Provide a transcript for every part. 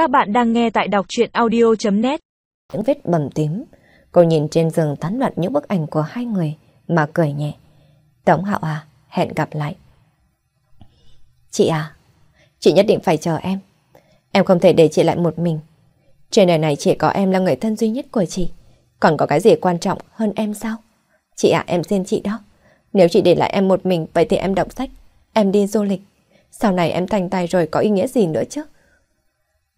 Các bạn đang nghe tại đọc chuyện audio.net Những vết bầm tím, cô nhìn trên giường tán loạn những bức ảnh của hai người mà cười nhẹ. Tống Hạo à, hẹn gặp lại. Chị à, chị nhất định phải chờ em. Em không thể để chị lại một mình. Trên đời này chỉ có em là người thân duy nhất của chị. Còn có cái gì quan trọng hơn em sao? Chị à, em xin chị đó. Nếu chị để lại em một mình, vậy thì em đọc sách, em đi du lịch. Sau này em thành tài rồi có ý nghĩa gì nữa chứ?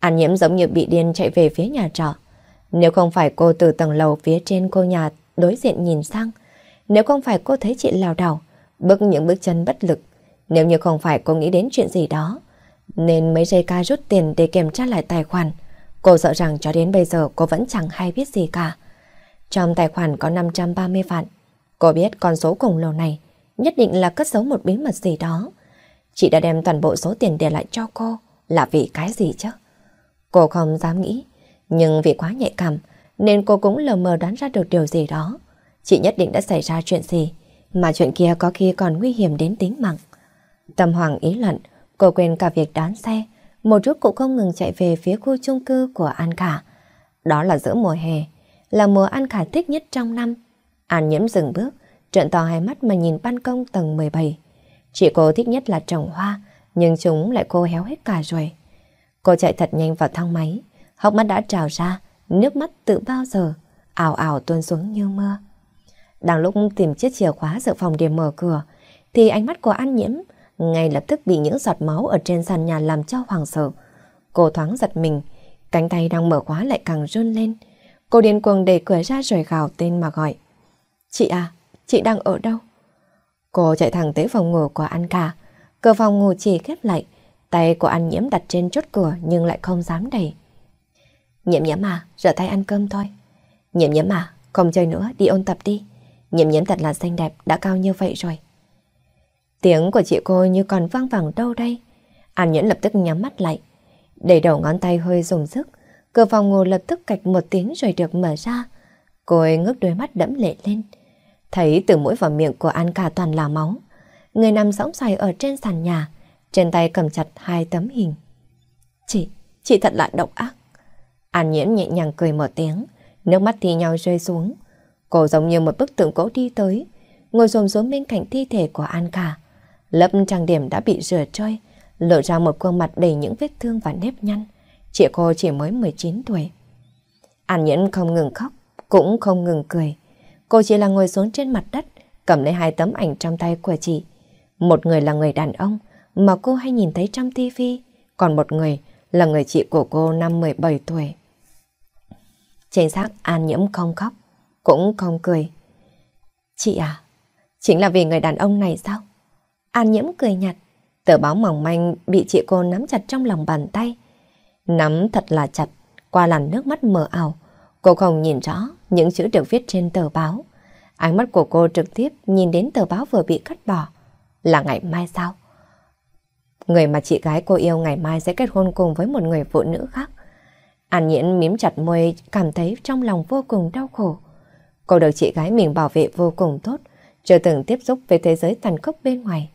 An nhiễm giống như bị điên chạy về phía nhà trọ. Nếu không phải cô từ tầng lầu phía trên cô nhà đối diện nhìn sang, nếu không phải cô thấy chị lào đảo, bước những bước chân bất lực, nếu như không phải cô nghĩ đến chuyện gì đó, nên mấy giây ca rút tiền để kiểm tra lại tài khoản, cô sợ rằng cho đến bây giờ cô vẫn chẳng hay biết gì cả. Trong tài khoản có 530 vạn, cô biết con số khổng lồ này nhất định là cất giấu một bí mật gì đó. Chị đã đem toàn bộ số tiền để lại cho cô là vì cái gì chứ? Cô không dám nghĩ, nhưng vì quá nhạy cảm nên cô cũng lờ mờ đoán ra được điều gì đó. Chị nhất định đã xảy ra chuyện gì, mà chuyện kia có khi còn nguy hiểm đến tính mạng. Tâm hoàng ý luận, cô quên cả việc đón xe, một chút cũng không ngừng chạy về phía khu chung cư của An Khả. Đó là giữa mùa hè, là mùa An Khả thích nhất trong năm. An nhiễm dừng bước, trợn to hai mắt mà nhìn ban công tầng 17. Chị cô thích nhất là trồng hoa, nhưng chúng lại khô héo hết cả rồi. Cô chạy thật nhanh vào thang máy, hốc mắt đã trào ra, nước mắt tự bao giờ, ảo ảo tuôn xuống như mưa. Đang lúc tìm chiếc chìa khóa dự phòng để mở cửa, thì ánh mắt của An Nhiễm ngay lập tức bị những giọt máu ở trên sàn nhà làm cho hoàng sợ. Cô thoáng giật mình, cánh tay đang mở khóa lại càng run lên. Cô điên cuồng đẩy cửa ra rồi gào tên mà gọi. Chị à, chị đang ở đâu? Cô chạy thẳng tới phòng ngủ của An Ca. Cửa phòng ngủ chỉ khép lại, Tay của An Nhiễm đặt trên chốt cửa nhưng lại không dám đẩy. Nhiễm nhiễm à, rửa tay ăn cơm thôi. Nhiễm nhiễm à, không chơi nữa, đi ôn tập đi. Nhiễm nhiễm thật là xinh đẹp, đã cao như vậy rồi. Tiếng của chị cô như còn vang vẳng đâu đây. An Nhiễm lập tức nhắm mắt lại. Đầy đầu ngón tay hơi dùng sức. Cửa phòng ngủ lập tức cạch một tiếng rồi được mở ra. Cô ấy ngước đôi mắt đẫm lệ lên. Thấy từ mũi vào miệng của An cả toàn là máu. Người nằm sóng xoài ở trên sàn nhà. Trên tay cầm chặt hai tấm hình. Chị, chị thật là độc ác. An nhiễm nhẹ nhàng cười mở tiếng, nước mắt thì nhau rơi xuống. Cô giống như một bức tượng cổ đi tới, ngồi xổm xuống bên cạnh thi thể của An Cả. Lớp trang điểm đã bị rửa trôi, lộ ra một khuôn mặt đầy những vết thương và nếp nhăn. Chị cô chỉ mới 19 tuổi. An nhiễm không ngừng khóc, cũng không ngừng cười. Cô chỉ là ngồi xuống trên mặt đất, cầm lấy hai tấm ảnh trong tay của chị. Một người là người đàn ông, mà cô hay nhìn thấy trong tivi, còn một người là người chị của cô năm 17 tuổi. Chính xác An Nhiễm không khóc, cũng không cười. Chị à, chính là vì người đàn ông này sao? An Nhiễm cười nhạt, tờ báo mỏng manh bị chị cô nắm chặt trong lòng bàn tay. Nắm thật là chặt, qua làn nước mắt mờ ảo, cô không nhìn rõ những chữ được viết trên tờ báo. Ánh mắt của cô trực tiếp nhìn đến tờ báo vừa bị cắt bỏ. Là ngày mai sao? Người mà chị gái cô yêu ngày mai sẽ kết hôn cùng với một người phụ nữ khác. An Nhiễn mím chặt môi, cảm thấy trong lòng vô cùng đau khổ. Cô được chị gái mình bảo vệ vô cùng tốt, chưa từng tiếp xúc với thế giới tàn khốc bên ngoài.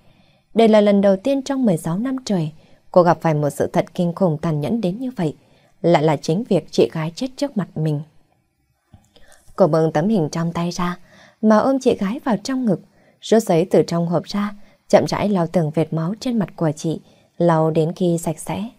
Đây là lần đầu tiên trong 16 năm trời, cô gặp phải một sự thật kinh khủng tàn nhẫn đến như vậy. Lại là chính việc chị gái chết trước mặt mình. Cô bưng tấm hình trong tay ra, mà ôm chị gái vào trong ngực, rút giấy từ trong hộp ra, chậm rãi lau từng vệt máu trên mặt của chị, lau đến khi sạch sẽ.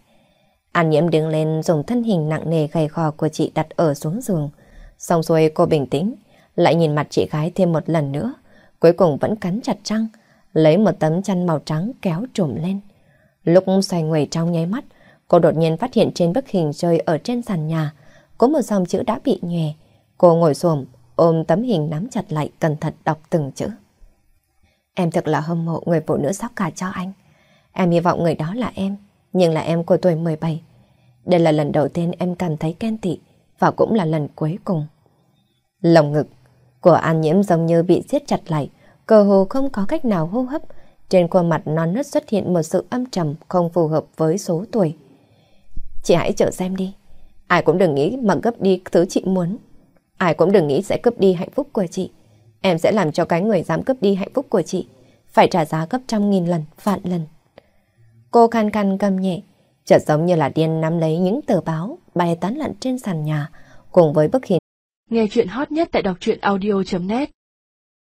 An nhiễm đứng lên dùng thân hình nặng nề gầy gò của chị đặt ở xuống giường. Xong xuôi cô bình tĩnh, lại nhìn mặt chị gái thêm một lần nữa, cuối cùng vẫn cắn chặt răng, lấy một tấm chăn màu trắng kéo trùm lên. Lúc xoay người trong nháy mắt, cô đột nhiên phát hiện trên bức hình rơi ở trên sàn nhà, có một dòng chữ đã bị nhòe. Cô ngồi xổm ôm tấm hình nắm chặt lại cẩn thận đọc từng chữ. Em thật là hâm mộ người phụ nữ sóc cả cho anh. Em hy vọng người đó là em, nhưng là em của tuổi 17. Đây là lần đầu tiên em cảm thấy ghen tị và cũng là lần cuối cùng. Lòng ngực của An Nhiễm giống như bị siết chặt lại, cơ hồ không có cách nào hô hấp. Trên khuôn mặt non nớt xuất hiện một sự âm trầm không phù hợp với số tuổi. Chị hãy chờ xem đi. Ai cũng đừng nghĩ mà gấp đi thứ chị muốn. Ai cũng đừng nghĩ sẽ cướp đi hạnh phúc của chị. Em sẽ làm cho cái người dám cướp đi hạnh phúc của chị phải trả giá gấp trăm nghìn lần, vạn lần. Cô khăn khăn cầm nhẹ, chợt giống như là điên nắm lấy những tờ báo bay tán lặn trên sàn nhà, cùng với bức hình. Nghe chuyện hot nhất tại đọc truyện audio.net